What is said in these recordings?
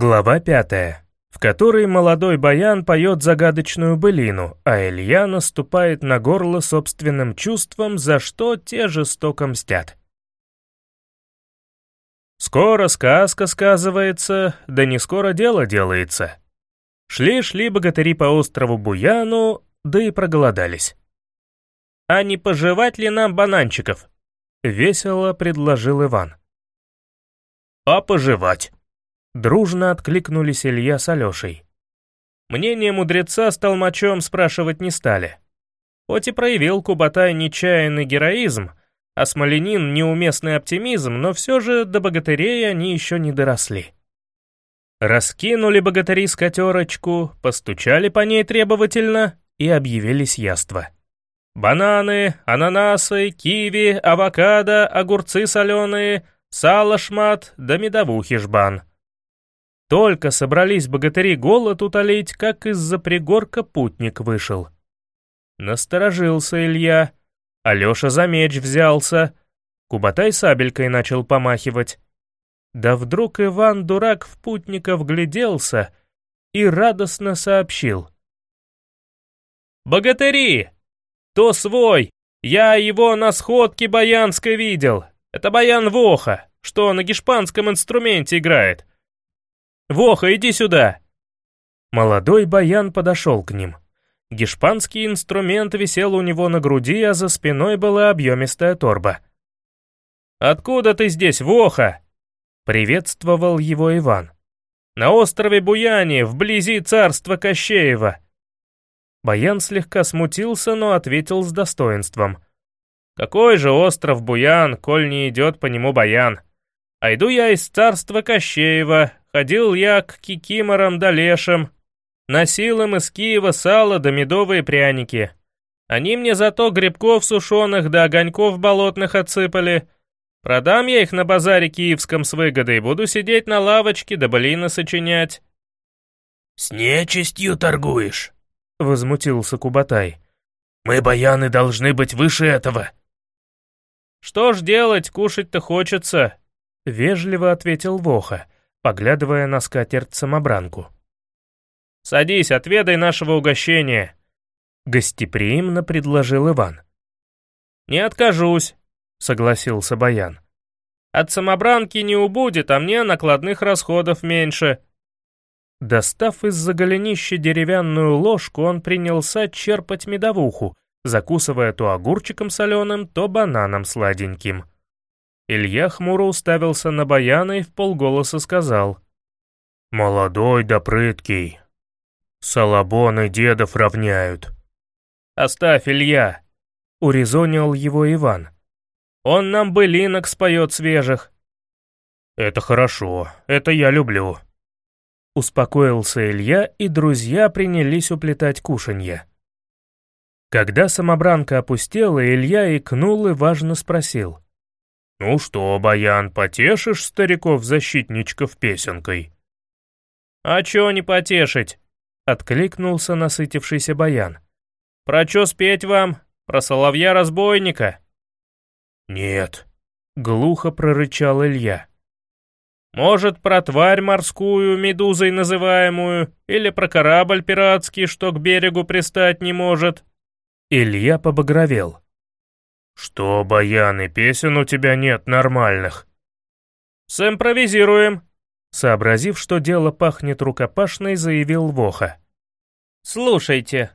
Глава пятая, в которой молодой баян поет загадочную былину, а Илья наступает на горло собственным чувством, за что те жестоко мстят. Скоро сказка сказывается, да не скоро дело делается. Шли-шли богатыри по острову Буяну, да и проголодались. «А не пожевать ли нам бананчиков?» — весело предложил Иван. «А пожевать?» Дружно откликнулись Илья с Алешей. Мнение мудреца с толмачом спрашивать не стали. Хоть и проявил Кубатай нечаянный героизм, а Смоленин неуместный оптимизм, но все же до богатырей они еще не доросли. Раскинули богатыри скатерочку, постучали по ней требовательно и объявились яства. Бананы, ананасы, киви, авокадо, огурцы соленые, сало шмат да медовухи жбан. Только собрались богатыри голод утолить, как из-за пригорка путник вышел. Насторожился Илья, Алеша за меч взялся, Кубатай сабелькой начал помахивать. Да вдруг Иван-дурак в путника вгляделся и радостно сообщил. «Богатыри! То свой! Я его на сходке баянской видел! Это баян Воха, что на гешпанском инструменте играет!» «Воха, иди сюда!» Молодой баян подошел к ним. Гешпанский инструмент висел у него на груди, а за спиной была объемистая торба. «Откуда ты здесь, Воха?» Приветствовал его Иван. «На острове Буяне, вблизи царства Кощеева». Баян слегка смутился, но ответил с достоинством. «Какой же остров Буян, коль не идет по нему Баян? А иду я из царства Кощеева, Ходил я к кикиморам да лешам, носил им из Киева сало да медовые пряники. Они мне зато грибков сушеных да огоньков болотных отсыпали. Продам я их на базаре киевском с выгодой, буду сидеть на лавочке да былины сочинять». «С нечистью торгуешь?» — возмутился Кубатай. «Мы, баяны, должны быть выше этого». «Что ж делать, кушать-то хочется», — вежливо ответил Воха поглядывая на скатерть-самобранку. «Садись, отведай нашего угощения», — гостеприимно предложил Иван. «Не откажусь», — согласился Баян. «От самобранки не убудет, а мне накладных расходов меньше». Достав из-за голенища деревянную ложку, он принялся черпать медовуху, закусывая то огурчиком соленым, то бананом сладеньким. Илья хмуро уставился на Баяна и в полголоса сказал. «Молодой да прыткий. Салабоны дедов равняют». «Оставь, Илья», — урезонил его Иван. «Он нам былинок споет свежих». «Это хорошо, это я люблю». Успокоился Илья, и друзья принялись уплетать кушанье. Когда самобранка опустела, Илья икнул и важно спросил. «Ну что, Баян, потешишь стариков-защитничков песенкой?» «А чё не потешить?» — откликнулся насытившийся Баян. «Про чё спеть вам? Про соловья-разбойника?» «Нет», — глухо прорычал Илья. «Может, про тварь морскую, медузой называемую, или про корабль пиратский, что к берегу пристать не может?» Илья побагровел. «Что, Баян, и песен у тебя нет нормальных?» «Симпровизируем», — сообразив, что дело пахнет рукопашной, заявил Воха. «Слушайте».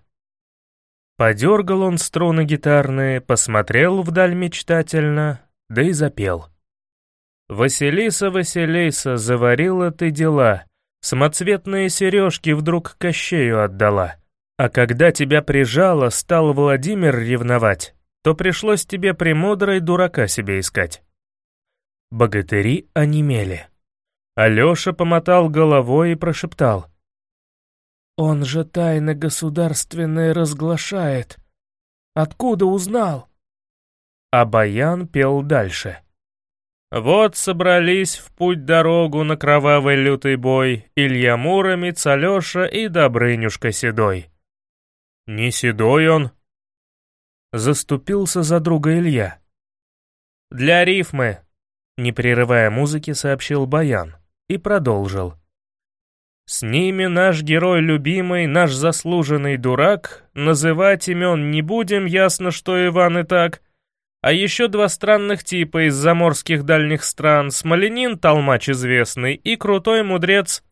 Подергал он струны гитарные, посмотрел вдаль мечтательно, да и запел. «Василиса, Василиса, заварила ты дела, самоцветные сережки вдруг Кощею отдала, а когда тебя прижала, стал Владимир ревновать, то пришлось тебе премудрой дурака себе искать. Богатыри онемели. Алеша помотал головой и прошептал. «Он же тайны государственные разглашает. Откуда узнал?» А Баян пел дальше. Вот собрались в путь-дорогу на кровавый лютый бой Илья Муромец, Алеша и Добрынюшка Седой. Не седой он, Заступился за друга Илья. «Для рифмы», — не прерывая музыки, сообщил Баян и продолжил. С ними наш герой любимый, наш заслуженный дурак, называть имен не будем, ясно, что Иван и так. А еще два странных типа из заморских дальних стран, Смоленин, толмач известный, и крутой мудрец.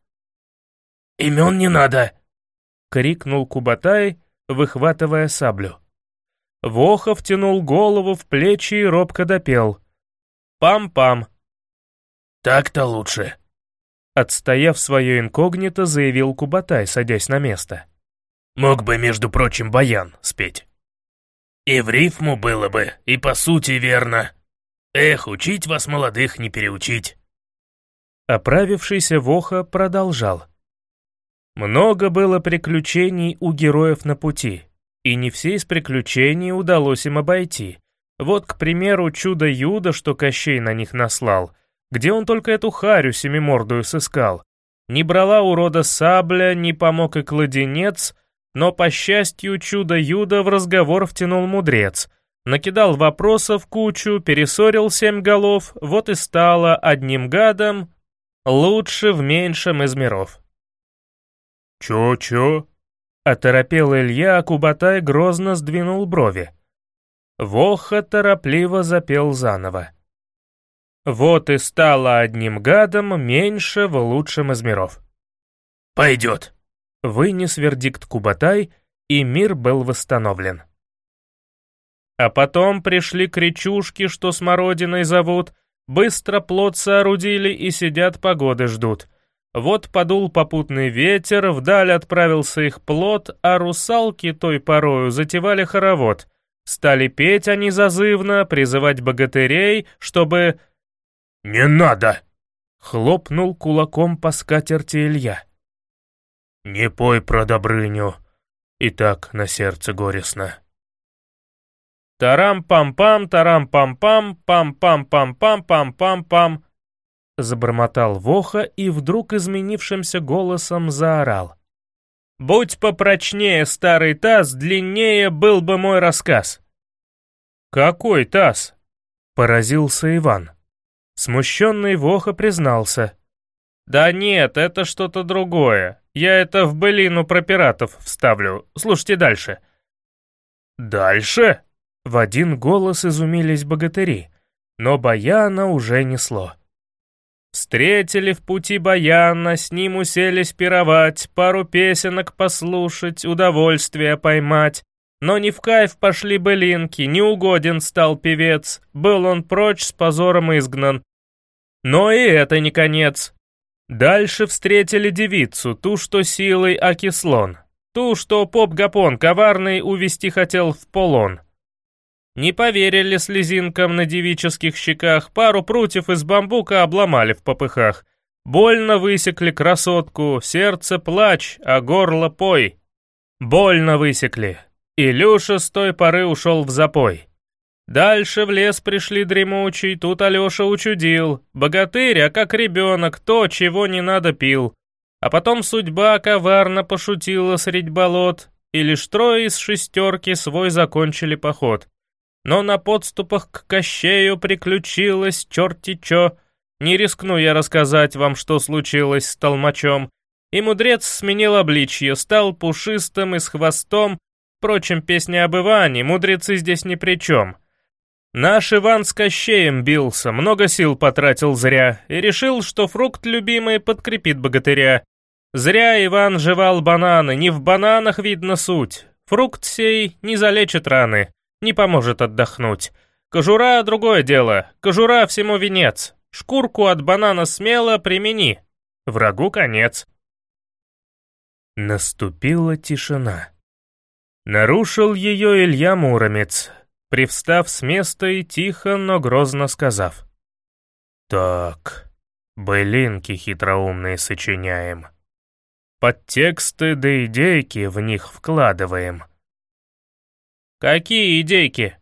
«Имен не надо!» — крикнул Кубатай, выхватывая саблю. Вохов тянул голову в плечи и робко допел. «Пам-пам!» «Так-то лучше!» Отстояв свое инкогнито, заявил Кубатай, садясь на место. «Мог бы, между прочим, баян спеть. И в рифму было бы, и по сути верно. Эх, учить вас, молодых, не переучить». Оправившийся Воха продолжал. Много было приключений у героев на пути, и не все из приключений удалось им обойти. Вот, к примеру, чудо-юдо, что Кощей на них наслал — где он только эту харю семимордую сыскал? Не брала урода сабля, не помог и кладенец, но, по счастью, чудо-юдо в разговор втянул мудрец. Накидал вопросов кучу, пересорил семь голов, вот и стало одним гадом лучше в меньшем из миров. «Чё-чё?» — оторопел Илья, а Кубатай грозно сдвинул брови. Воха торопливо запел заново. Вот и стало одним гадом меньше в лучшем из миров. «Пойдет», — вынес вердикт Кубатай, и мир был восстановлен. А потом пришли кричушки, что смородиной зовут, быстро плод соорудили и сидят погоды ждут. Вот подул попутный ветер, вдаль отправился их плод, а русалки той порою затевали хоровод. Стали петь они зазывно, призывать богатырей, чтобы «Не надо!» — хлопнул кулаком по скатерти Илья. «Не пой про Добрыню, и так на сердце горестно». «Тарам-пам-пам, тарам-пам-пам, пам-пам-пам-пам-пам-пам-пам», забормотал Воха и вдруг изменившимся голосом заорал. «Будь попрочнее, старый таз, длиннее был бы мой рассказ». «Какой таз?» — поразился Иван. Смущенный Воха признался. «Да нет, это что-то другое. Я это в былину про пиратов вставлю. Слушайте дальше». «Дальше?» В один голос изумились богатыри, но Баяна уже несло. Встретили в пути Баяна, с ним уселись пировать, пару песенок послушать, удовольствие поймать. Но не в кайф пошли былинки, неугоден стал певец, был он прочь с позором изгнан. Но и это не конец. Дальше встретили девицу, ту, что силой окислон, ту, что поп-гапон коварный увести хотел в полон. Не поверили слезинкам на девических щеках, пару прутьев из бамбука обломали в попыхах. Больно высекли красотку, сердце плач, а горло пой. Больно высекли, Илюша с той поры ушел в запой. Дальше в лес пришли дремучий, тут Алеша учудил. Богатырь, а как ребенок, то, чего не надо, пил. А потом судьба коварно пошутила средь болот, и лишь трое из шестерки свой закончили поход. Но на подступах к Кощею приключилось черти чё. Не рискну я рассказать вам, что случилось с толмачом. И мудрец сменил обличье, стал пушистым и с хвостом, Впрочем, песня об Иване, мудрецы здесь ни при чем. Наш Иван с Кощеем бился, много сил потратил зря, и решил, что фрукт любимый подкрепит богатыря. Зря Иван жевал бананы, не в бананах видно суть. Фрукт сей не залечит раны, не поможет отдохнуть. Кожура — другое дело, кожура всему венец. Шкурку от банана смело примени. Врагу конец. Наступила тишина. Нарушил ее Илья Муромец, привстав с места и тихо, но грозно сказав. «Так, былинки хитроумные сочиняем. Подтексты да идейки в них вкладываем». «Какие идейки?»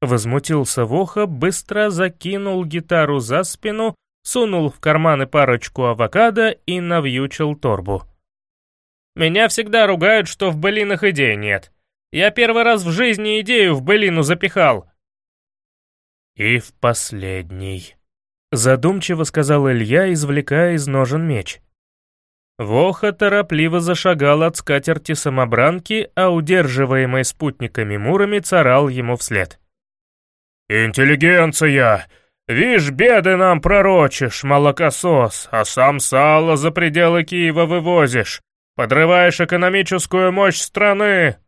Возмутился Воха, быстро закинул гитару за спину, сунул в карманы парочку авокадо и навьючил торбу. «Меня всегда ругают, что в былинах идей нет. Я первый раз в жизни идею в былину запихал». «И в последний», — задумчиво сказал Илья, извлекая из ножен меч. Воха торопливо зашагал от скатерти самобранки, а удерживаемый спутниками Муромец орал ему вслед. «Интеллигенция! Вишь, беды нам пророчишь, молокосос, а сам сало за пределы Киева вывозишь, подрываешь экономическую мощь страны!»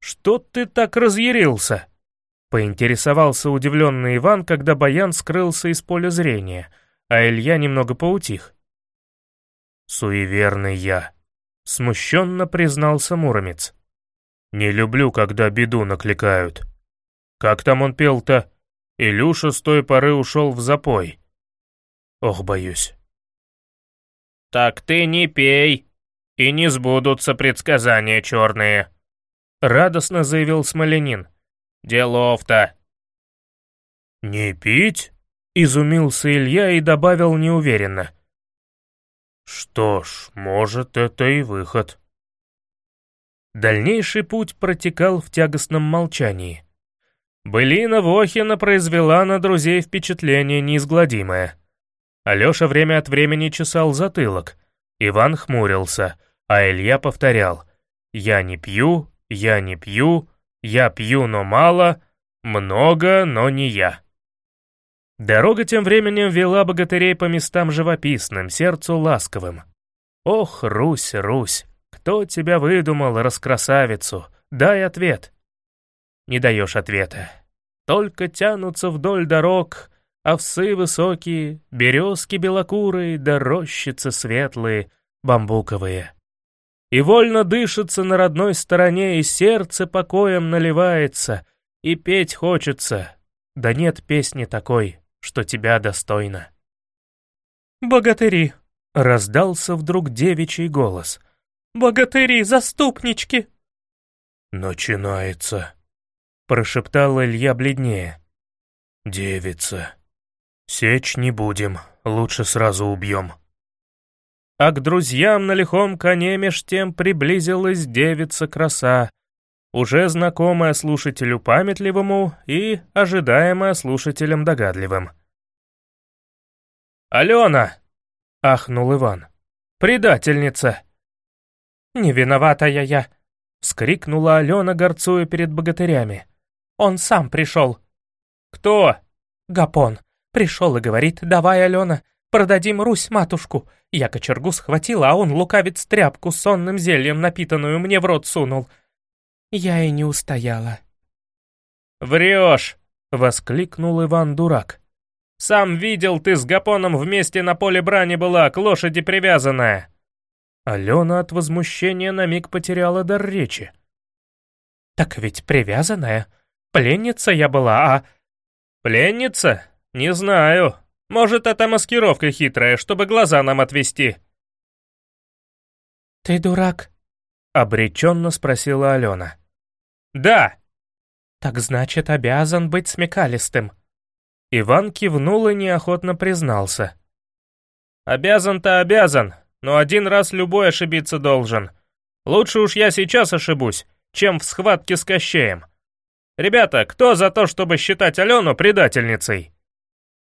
«Что ты так разъярился?» — поинтересовался удивленный Иван, когда Баян скрылся из поля зрения, а Илья немного поутих. «Суеверный я», — смущенно признался Муромец. «Не люблю, когда беду накликают. Как там он пел-то? Илюша с той поры ушел в запой. Ох, боюсь». «Так ты не пей, и не сбудутся предсказания черные», — радостно заявил Смоленин. «Делов-то». «Не пить?» — изумился Илья и добавил неуверенно. Что ж, может, это и выход. Дальнейший путь протекал в тягостном молчании. Былина Вохина произвела на друзей впечатление неизгладимое. Алёша время от времени чесал затылок, Иван хмурился, а Илья повторял «Я не пью, я не пью, я пью, но мало, много, но не я». Дорога тем временем вела богатырей по местам живописным, сердцу ласковым. «Ох, Русь, Русь, кто тебя выдумал, раскрасавицу? Дай ответ!» Не даешь ответа. Только тянутся вдоль дорог овсы высокие, березки белокурые, да рощицы светлые, бамбуковые. И вольно дышится на родной стороне, и сердце покоем наливается, и петь хочется, да нет песни такой, что тебя достойно. «Богатыри!» — раздался вдруг девичий голос. «Богатыри, заступнички!» «Начинается!» — прошептал Илья бледнее. «Девица! Сечь не будем, лучше сразу убьем». А к друзьям на лихом коне меж тем приблизилась девица-краса, уже знакомая слушателю памятливому и ожидаемая слушателям догадливым. «Алена!» — ахнул Иван. «Предательница!» «Не виновата я я!» — вскрикнула Алена, горцуя перед богатырями. «Он сам пришел!» «Кто?» «Гапон. Пришел и говорит, давай, Алена, продадим Русь матушку. Я кочергу схватила, а он лукавец тряпку сонным зельем напитанную мне в рот сунул. Я и не устояла. «Врешь!» — воскликнул Иван-дурак. «Сам видел, ты с Гапоном вместе на поле брани была, к лошади привязанная!» Алена от возмущения на миг потеряла дар речи. «Так ведь привязанная. Пленница я была, а...» «Пленница? Не знаю. Может, это маскировка хитрая, чтобы глаза нам отвести». «Ты дурак?» — обреченно спросила Алена. «Да!» «Так значит, обязан быть смекалистым». Иван кивнул и неохотно признался. «Обязан-то обязан, но один раз любой ошибиться должен. Лучше уж я сейчас ошибусь, чем в схватке с Кощеем. Ребята, кто за то, чтобы считать Алену предательницей?»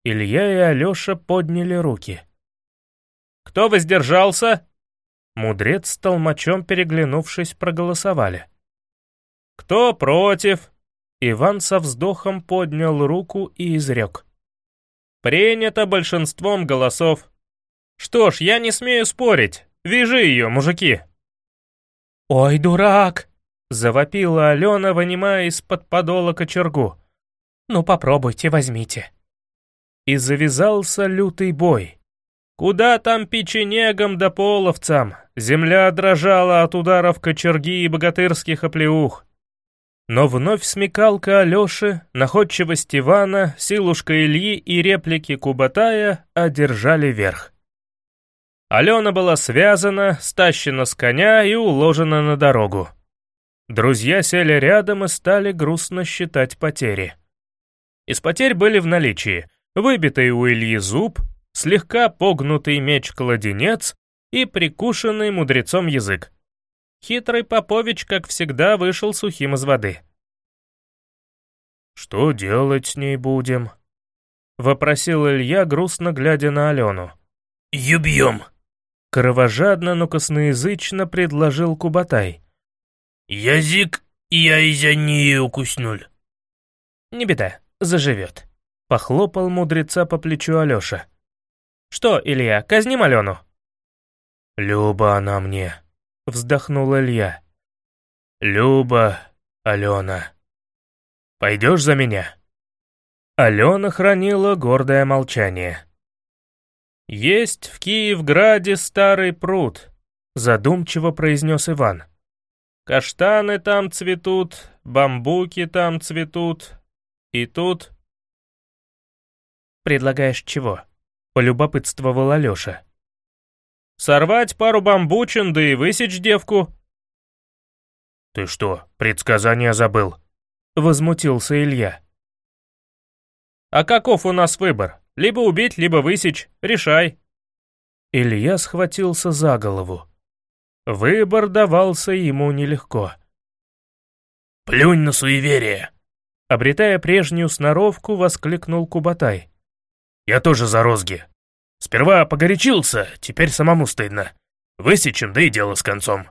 Илья и Алеша подняли руки. «Кто воздержался?» Мудрец с толмачом, переглянувшись, проголосовали. «Кто против?» Иван со вздохом поднял руку и изрек. «Принято большинством голосов. Что ж, я не смею спорить. Вяжи ее, мужики!» «Ой, дурак!» — завопила Алена, вынимая из-под подола кочергу. «Ну попробуйте, возьмите». И завязался лютый бой. Куда там печенегам да половцам? Земля дрожала от ударов кочерги и богатырских оплеух. Но вновь смекалка Алёши, находчивость Ивана, силушка Ильи и реплики Кубатая одержали верх. Алена была связана, стащена с коня и уложена на дорогу. Друзья сели рядом и стали грустно считать потери. Из потерь были в наличии выбитый у Ильи зуб, слегка погнутый меч-кладенец и прикушенный мудрецом язык. Хитрый Попович, как всегда, вышел сухим из воды. «Что делать с ней будем?» — вопросил Илья, грустно глядя на Алену. «Юбьем!» — Кровожадно, но косноязычно предложил Кубатай. «Язык я из-за нее укуснул». «Не беда, заживет», — похлопал мудреца по плечу Алёша. «Что, Илья, казним Алену?» «Люба она мне», — вздохнул Илья. «Люба, Алена, пойдешь за меня?» Алена хранила гордое молчание. «Есть в Киевграде старый пруд», — задумчиво произнес Иван. «Каштаны там цветут, бамбуки там цветут, и тут...» «Предлагаешь чего?» — полюбопытствовал Алёша. «Сорвать пару бамбучин, да и высечь девку». «Ты что, предсказание забыл?» — возмутился Илья. «А каков у нас выбор? Либо убить, либо высечь. Решай». Илья схватился за голову. Выбор давался ему нелегко. «Плюнь на суеверие!» Обретая прежнюю сноровку, воскликнул Кубатай. «Я тоже за розги. Сперва погорячился, теперь самому стыдно. Высечем, да и дело с концом».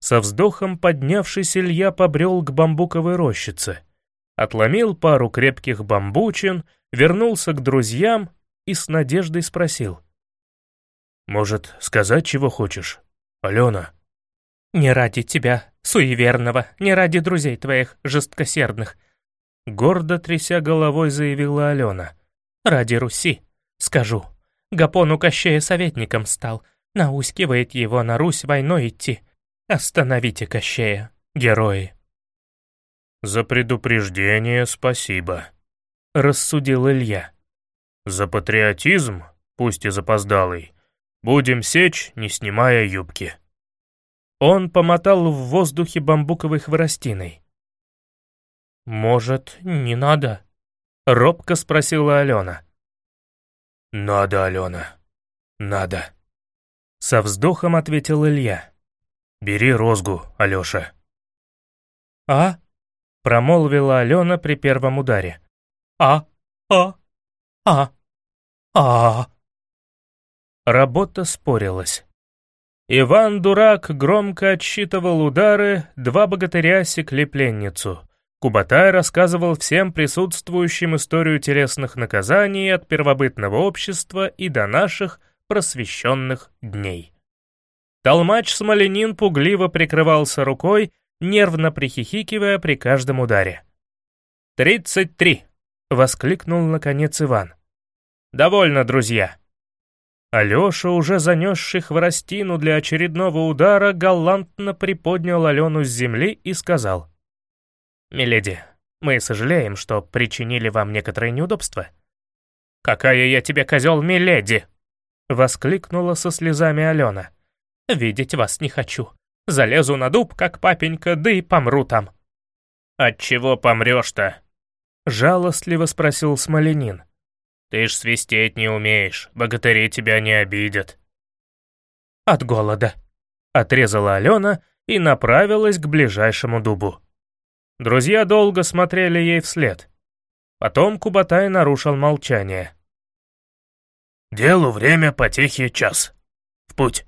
Со вздохом поднявшись, Илья побрел к бамбуковой рощице отломил пару крепких бамбучин, вернулся к друзьям и с надеждой спросил. «Может, сказать, чего хочешь, Алена?» «Не ради тебя, суеверного, не ради друзей твоих, жесткосердных», гордо тряся головой заявила Алена. «Ради Руси, скажу. Гапон у Кощея советником стал, наускивает его на Русь войной идти. Остановите Кощея, герои». «За предупреждение спасибо», — рассудил Илья. «За патриотизм, пусть и запоздалый, будем сечь, не снимая юбки». Он помотал в воздухе бамбуковой хворостиной. «Может, не надо?» — робко спросила Алена. «Надо, Алена, надо», — со вздохом ответил Илья. «Бери розгу, Алеша». «А?» промолвила Алена при первом ударе. «А, а, а, а». Работа спорилась. Иван-дурак громко отсчитывал удары, два богатыря секли пленницу. Кубатай рассказывал всем присутствующим историю телесных наказаний от первобытного общества и до наших просвещенных дней. Толмач Смоленин пугливо прикрывался рукой, нервно прихихикивая при каждом ударе. «Тридцать три!» — воскликнул наконец Иван. «Довольно, друзья!» Алёша, уже занесший хворостину для очередного удара, галантно приподнял Алену с земли и сказал. «Миледи, мы сожалеем, что причинили вам некоторые неудобства». «Какая я тебе, козел, миледи!» — воскликнула со слезами Алена. «Видеть вас не хочу. Залезу на дуб, как папенька, да и помру там». «От чего помрешь-то?» — жалостливо спросил Смоленин. «Ты ж свистеть не умеешь, богатыри тебя не обидят». «От голода», — отрезала Алена и направилась к ближайшему дубу. Друзья долго смотрели ей вслед. Потом Кубатай нарушил молчание. «Делу время, потехи час. В путь».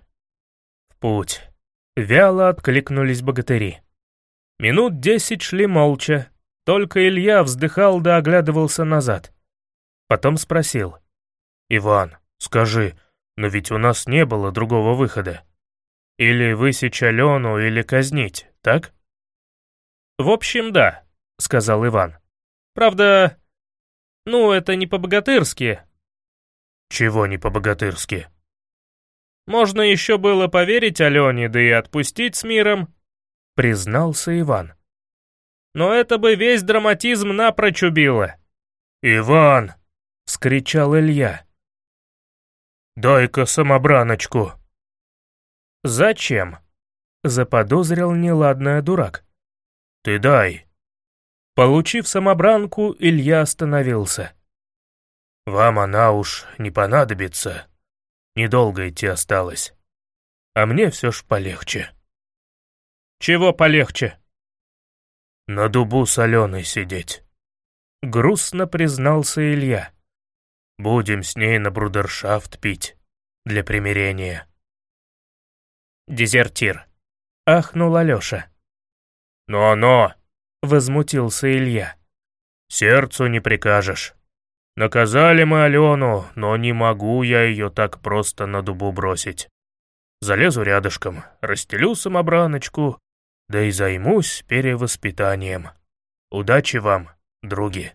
«В путь». Вяло откликнулись богатыри. Минут десять шли молча, только Илья вздыхал да оглядывался назад. Потом спросил. «Иван, скажи, но ведь у нас не было другого выхода. Или высечь Алену, или казнить, так?» «В общем, да», — сказал Иван. «Правда, ну, это не по-богатырски». «Чего не по-богатырски?» Можно еще было поверить Алене, да и отпустить с миром, признался Иван. Но это бы весь драматизм напрочь убило. «Иван!» — вскричал Илья. «Дай-ка самобраночку!» «Зачем?» — заподозрил неладное дурак. «Ты дай!» Получив самобранку, Илья остановился. «Вам она уж не понадобится», Недолго идти осталось. А мне все ж полегче. Чего полегче? На дубу соленой сидеть. Грустно признался Илья. Будем с ней на брудершафт пить. Для примирения. дезертир», — ахнул Алёша. «Но-но!» — возмутился Илья. «Сердцу не прикажешь. Наказали мы Алену, но не могу я ее так просто на дубу бросить. Залезу рядышком, расстелю самобраночку, да и займусь перевоспитанием. Удачи вам, други!»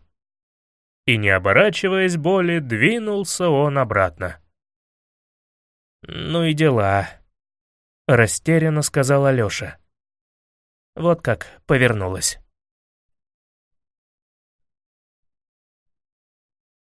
И не оборачиваясь боли, двинулся он обратно. «Ну и дела», — растерянно сказал Алёша. Вот как повернулась.